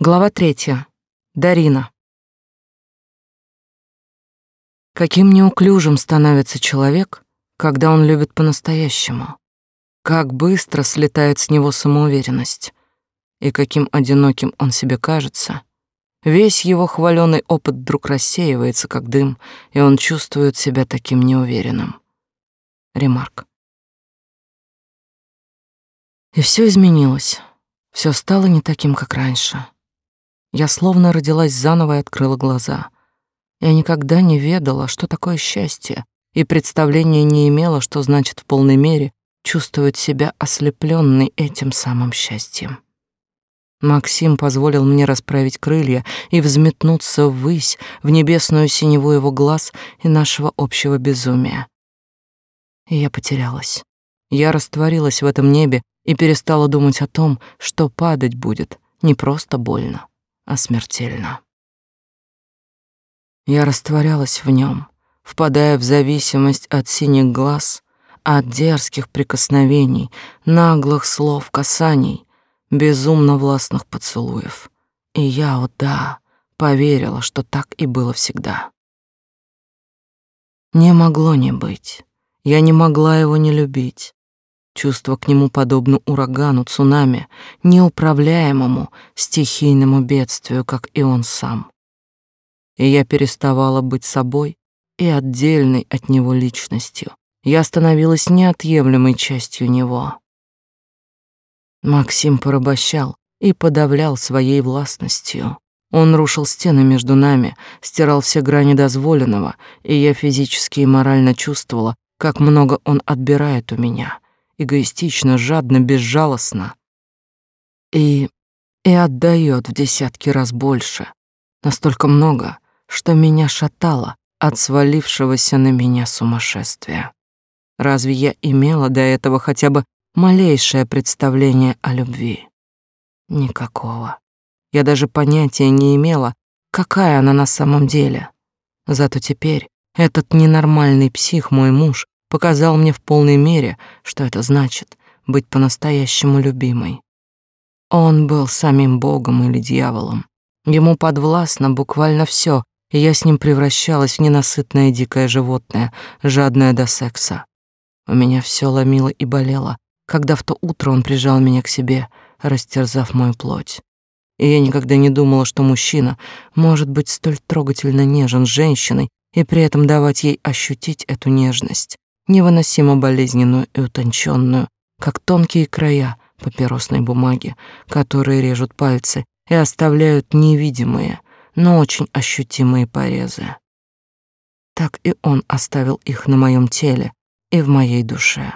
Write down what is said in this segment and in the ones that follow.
Глава третья. Дарина. Каким неуклюжим становится человек, когда он любит по-настоящему. Как быстро слетает с него самоуверенность. И каким одиноким он себе кажется. Весь его хваленый опыт вдруг рассеивается, как дым, и он чувствует себя таким неуверенным. Ремарк. И все изменилось. Все стало не таким, как раньше. Я словно родилась заново и открыла глаза. Я никогда не ведала, что такое счастье, и представления не имела, что значит в полной мере чувствовать себя ослепленной этим самым счастьем. Максим позволил мне расправить крылья и взметнуться ввысь, в небесную синеву его глаз и нашего общего безумия. И я потерялась. Я растворилась в этом небе и перестала думать о том, что падать будет не просто больно, а смертельно. Я растворялась в нем, впадая в зависимость от синих глаз, от дерзких прикосновений, наглых слов, касаний, безумно властных поцелуев. И я, о да, поверила, что так и было всегда. Не могло не быть. Я не могла его не любить. Чувство к нему подобно урагану, цунами, неуправляемому стихийному бедствию, как и он сам. И я переставала быть собой и отдельной от него личностью. Я становилась неотъемлемой частью него. Максим порабощал и подавлял своей властностью. Он рушил стены между нами, стирал все грани дозволенного, и я физически и морально чувствовала, как много он отбирает у меня — эгоистично, жадно, безжалостно. И... и отдает в десятки раз больше. Настолько много, что меня шатало от свалившегося на меня сумасшествия. Разве я имела до этого хотя бы малейшее представление о любви? Никакого. Я даже понятия не имела, какая она на самом деле. Зато теперь этот ненормальный псих, мой муж, показал мне в полной мере, что это значит быть по-настоящему любимой. Он был самим богом или дьяволом. Ему подвластно буквально все, и я с ним превращалась в ненасытное дикое животное, жадное до секса. У меня все ломило и болело, когда в то утро он прижал меня к себе, растерзав мою плоть. И я никогда не думала, что мужчина может быть столь трогательно нежен с женщиной и при этом давать ей ощутить эту нежность невыносимо болезненную и утонченную, как тонкие края папиросной бумаги, которые режут пальцы и оставляют невидимые, но очень ощутимые порезы. Так и он оставил их на моем теле и в моей душе.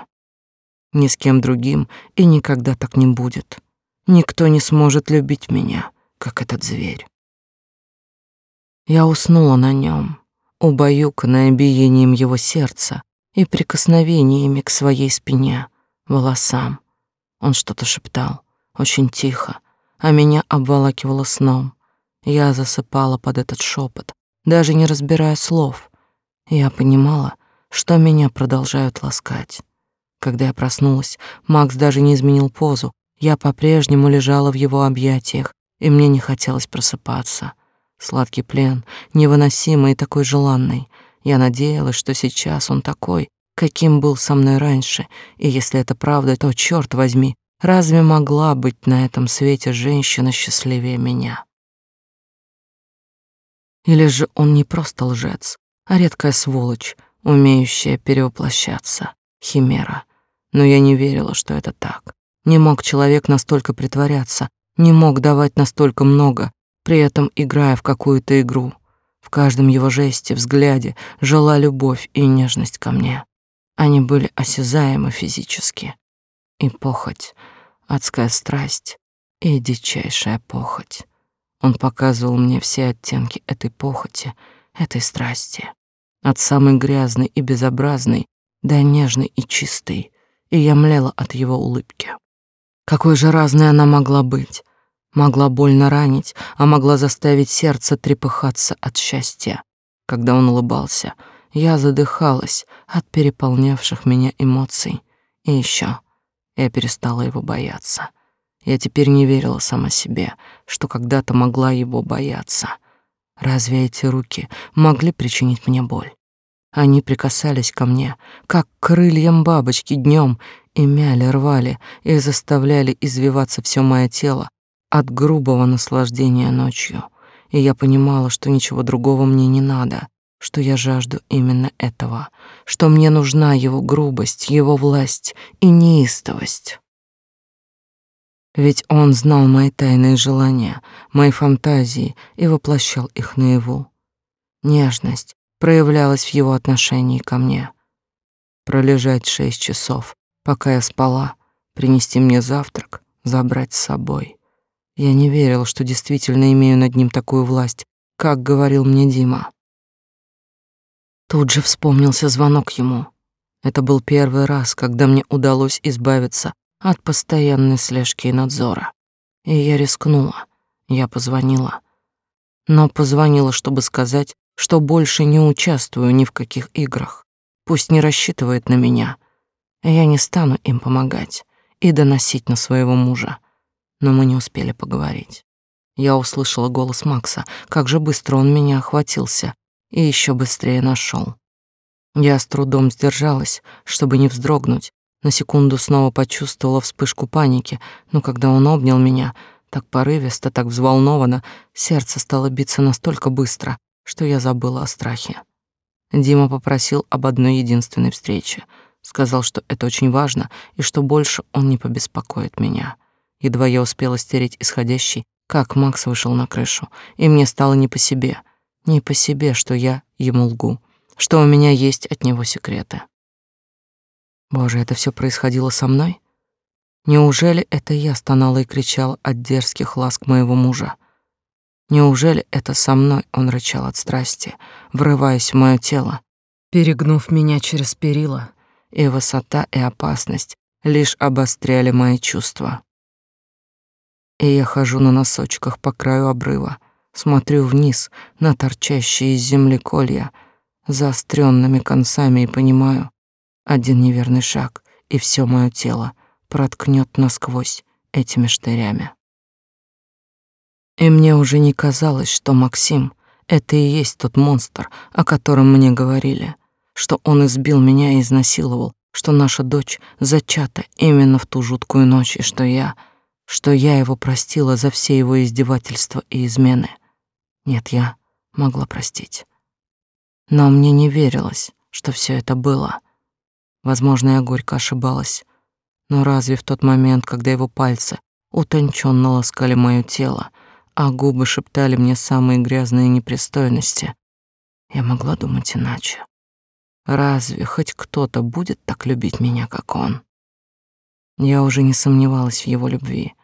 Ни с кем другим и никогда так не будет. Никто не сможет любить меня, как этот зверь. Я уснула на нем, убаюканная биением его сердца, и прикосновениями к своей спине, волосам. Он что-то шептал, очень тихо, а меня обволакивало сном. Я засыпала под этот шепот, даже не разбирая слов. Я понимала, что меня продолжают ласкать. Когда я проснулась, Макс даже не изменил позу. Я по-прежнему лежала в его объятиях, и мне не хотелось просыпаться. Сладкий плен, невыносимый и такой желанный. Я надеялась, что сейчас он такой, каким был со мной раньше, и если это правда, то, черт возьми, разве могла быть на этом свете женщина счастливее меня? Или же он не просто лжец, а редкая сволочь, умеющая перевоплощаться, химера. Но я не верила, что это так. Не мог человек настолько притворяться, не мог давать настолько много, при этом играя в какую-то игру. В каждом его жесте, взгляде жила любовь и нежность ко мне. Они были осязаемы физически. И похоть, адская страсть и дичайшая похоть. Он показывал мне все оттенки этой похоти, этой страсти. От самой грязной и безобразной до нежной и чистой, и я млела от его улыбки. Какой же разной она могла быть, Могла больно ранить, а могла заставить сердце трепыхаться от счастья. Когда он улыбался, я задыхалась от переполнявших меня эмоций. И еще я перестала его бояться. Я теперь не верила сама себе, что когда-то могла его бояться. Разве эти руки могли причинить мне боль? Они прикасались ко мне, как к крыльям бабочки днем, и мяли, рвали и заставляли извиваться все мое тело от грубого наслаждения ночью. И я понимала, что ничего другого мне не надо, что я жажду именно этого, что мне нужна его грубость, его власть и неистовость. Ведь он знал мои тайные желания, мои фантазии и воплощал их наяву. Нежность проявлялась в его отношении ко мне. Пролежать шесть часов, пока я спала, принести мне завтрак, забрать с собой. Я не верила, что действительно имею над ним такую власть, как говорил мне Дима. Тут же вспомнился звонок ему. Это был первый раз, когда мне удалось избавиться от постоянной слежки и надзора. И я рискнула. Я позвонила. Но позвонила, чтобы сказать, что больше не участвую ни в каких играх. Пусть не рассчитывает на меня. Я не стану им помогать и доносить на своего мужа. Но мы не успели поговорить. Я услышала голос Макса, как же быстро он меня охватился, и еще быстрее нашел. Я с трудом сдержалась, чтобы не вздрогнуть. На секунду снова почувствовала вспышку паники, но когда он обнял меня, так порывисто, так взволнованно, сердце стало биться настолько быстро, что я забыла о страхе. Дима попросил об одной единственной встрече. Сказал, что это очень важно и что больше он не побеспокоит меня. Едва я успела стереть исходящий, как Макс вышел на крышу, и мне стало не по себе — не по себе, что я ему лгу, что у меня есть от него секреты. Боже, это все происходило со мной? Неужели это я стонала и кричала от дерзких ласк моего мужа? Неужели это со мной он рычал от страсти, врываясь в мое тело, перегнув меня через перила, и высота и опасность лишь обостряли мои чувства? И я хожу на носочках по краю обрыва, Смотрю вниз на торчащие из земли колья заостренными концами и понимаю, один неверный шаг, и все мое тело проткнет насквозь этими штырями. И мне уже не казалось, что Максим — это и есть тот монстр, о котором мне говорили, что он избил меня и изнасиловал, что наша дочь зачата именно в ту жуткую ночь, и что я, что я его простила за все его издевательства и измены. Нет, я могла простить. Но мне не верилось, что все это было. Возможно, я горько ошибалась. Но разве в тот момент, когда его пальцы утонченно ласкали мое тело, а губы шептали мне самые грязные непристойности, я могла думать иначе? Разве хоть кто-то будет так любить меня, как он? Я уже не сомневалась в его любви,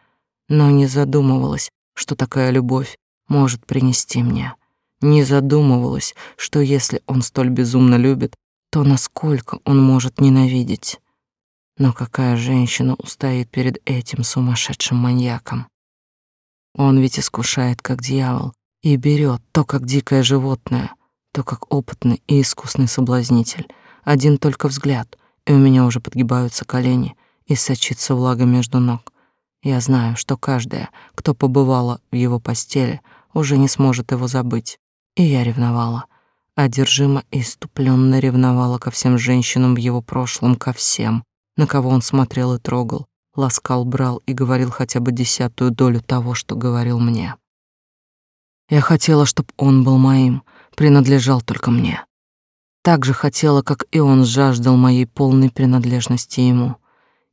но не задумывалась, что такая любовь может принести мне. Не задумывалась, что если он столь безумно любит, то насколько он может ненавидеть. Но какая женщина устоит перед этим сумасшедшим маньяком? Он ведь искушает, как дьявол, и берет то, как дикое животное, то, как опытный и искусный соблазнитель. Один только взгляд, и у меня уже подгибаются колени, и сочится влага между ног. Я знаю, что каждая, кто побывала в его постели, уже не сможет его забыть. И я ревновала. Одержимо и иступленно ревновала ко всем женщинам в его прошлом, ко всем, на кого он смотрел и трогал, ласкал, брал и говорил хотя бы десятую долю того, что говорил мне. Я хотела, чтобы он был моим, принадлежал только мне. Так же хотела, как и он жаждал моей полной принадлежности ему.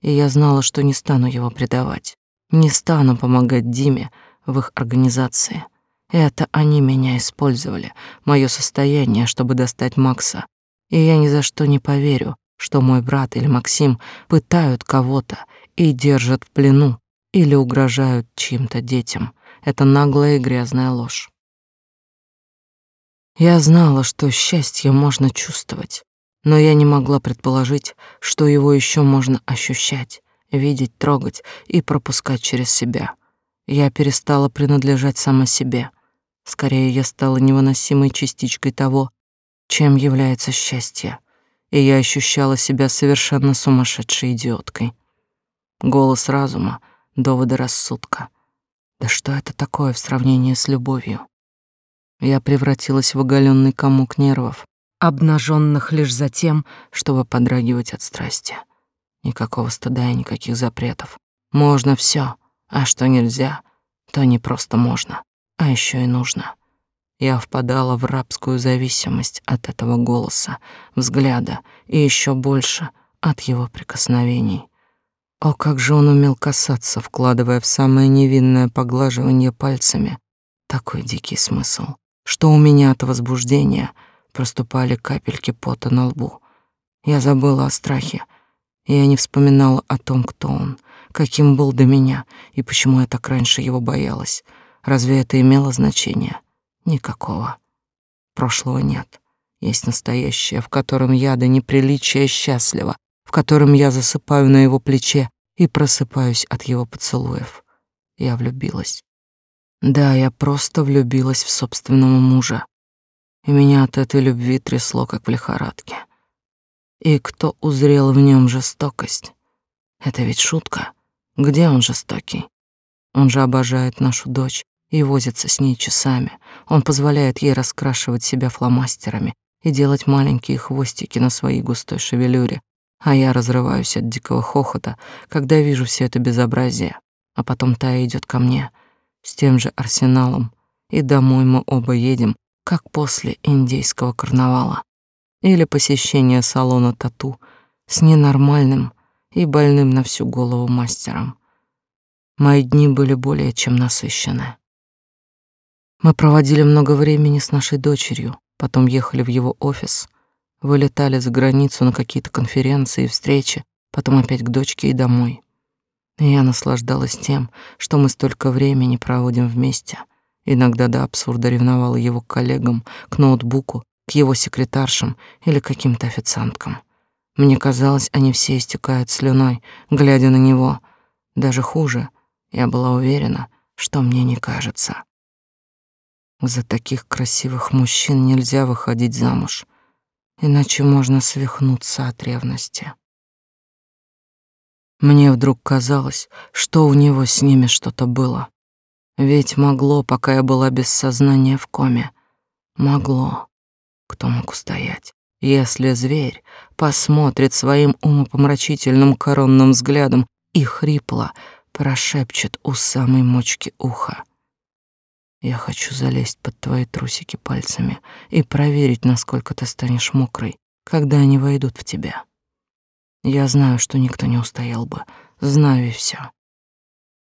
И я знала, что не стану его предавать, не стану помогать Диме в их организации. Это они меня использовали, мое состояние, чтобы достать Макса. И я ни за что не поверю, что мой брат или Максим пытают кого-то и держат в плену или угрожают чьим-то детям. Это наглая и грязная ложь. Я знала, что счастье можно чувствовать, но я не могла предположить, что его еще можно ощущать, видеть, трогать и пропускать через себя. Я перестала принадлежать сама себе. Скорее, я стала невыносимой частичкой того, чем является счастье, и я ощущала себя совершенно сумасшедшей идиоткой. Голос разума доводы рассудка. Да что это такое в сравнении с любовью? Я превратилась в оголенный комок нервов, обнаженных лишь за тем, чтобы подрагивать от страсти. Никакого стыда и никаких запретов. Можно все, а что нельзя, то не просто можно, а еще и нужно. Я впадала в рабскую зависимость от этого голоса, взгляда и еще больше от его прикосновений. О, как же он умел касаться, вкладывая в самое невинное поглаживание пальцами такой дикий смысл, что у меня от возбуждения проступали капельки пота на лбу. Я забыла о страхе, я не вспоминала о том, кто он, каким был до меня и почему я так раньше его боялась. Разве это имело значение? Никакого. Прошлого нет. Есть настоящее, в котором я до неприличия счастлива, в котором я засыпаю на его плече и просыпаюсь от его поцелуев. Я влюбилась. Да, я просто влюбилась в собственного мужа. И меня от этой любви трясло, как в лихорадке. И кто узрел в нем жестокость? Это ведь шутка. Где он жестокий? Он же обожает нашу дочь и возится с ней часами. Он позволяет ей раскрашивать себя фломастерами и делать маленькие хвостики на своей густой шевелюре, а я разрываюсь от дикого хохота, когда вижу все это безобразие. А потом Тая идет ко мне с тем же арсеналом, и домой мы оба едем, как после индейского карнавала или посещения салона тату с ненормальным и больным на всю голову мастером. Мои дни были более чем насыщены. Мы проводили много времени с нашей дочерью, потом ехали в его офис, вылетали за границу на какие-то конференции и встречи, потом опять к дочке и домой. И я наслаждалась тем, что мы столько времени проводим вместе. Иногда до абсурда ревновала его к коллегам, к ноутбуку, к его секретаршам или каким-то официанткам. Мне казалось, они все истекают слюной, глядя на него. Даже хуже, я была уверена, что мне не кажется. За таких красивых мужчин нельзя выходить замуж, иначе можно свихнуться от ревности. Мне вдруг казалось, что у него с ними что-то было. Ведь могло, пока я была без сознания в коме. Могло. Кто мог устоять? Если зверь посмотрит своим умопомрачительным коронным взглядом и хрипло прошепчет у самой мочки уха — я хочу залезть под твои трусики пальцами и проверить, насколько ты станешь мокрой, когда они войдут в тебя. Я знаю, что никто не устоял бы, знаю и все.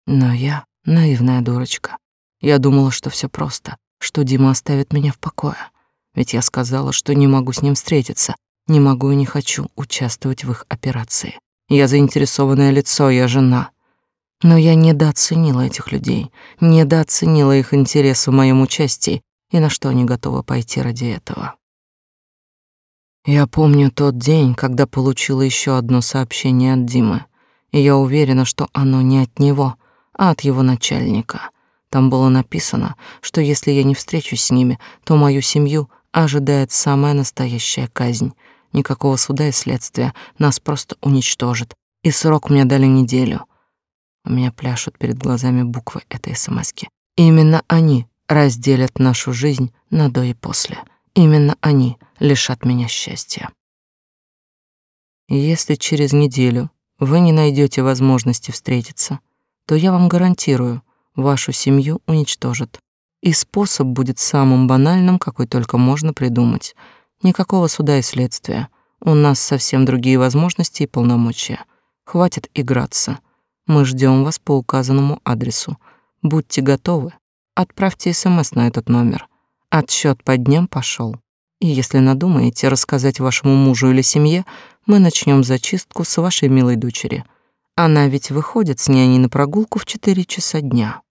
Но я наивная дурочка. Я думала, что все просто, что Дима оставит меня в покое. Ведь я сказала, что не могу с ним встретиться, не могу и не хочу участвовать в их операции. Я заинтересованное лицо, я жена. Но я недооценила этих людей, недооценила их интерес в моем участии и на что они готовы пойти ради этого. Я помню тот день, когда получила еще одно сообщение от Димы, и я уверена, что оно не от него, а от его начальника. Там было написано, что если я не встречусь с ними, то мою семью ожидает самая настоящая казнь. Никакого суда и следствия, нас просто уничтожат. И срок мне дали неделю — у меня пляшут перед глазами буквы этой смски. Именно они разделят нашу жизнь на до и после. Именно они лишат меня счастья. Если через неделю вы не найдете возможности встретиться, то я вам гарантирую, вашу семью уничтожат. И способ будет самым банальным, какой только можно придумать. Никакого суда и следствия. У нас совсем другие возможности и полномочия. Хватит играться. Мы ждем вас по указанному адресу. Будьте готовы. Отправьте СМС на этот номер. Отсчет по дням пошел. И если надумаете рассказать вашему мужу или семье, мы начнем зачистку с вашей милой дочери. Она ведь выходит с няней на прогулку в 4 часа дня.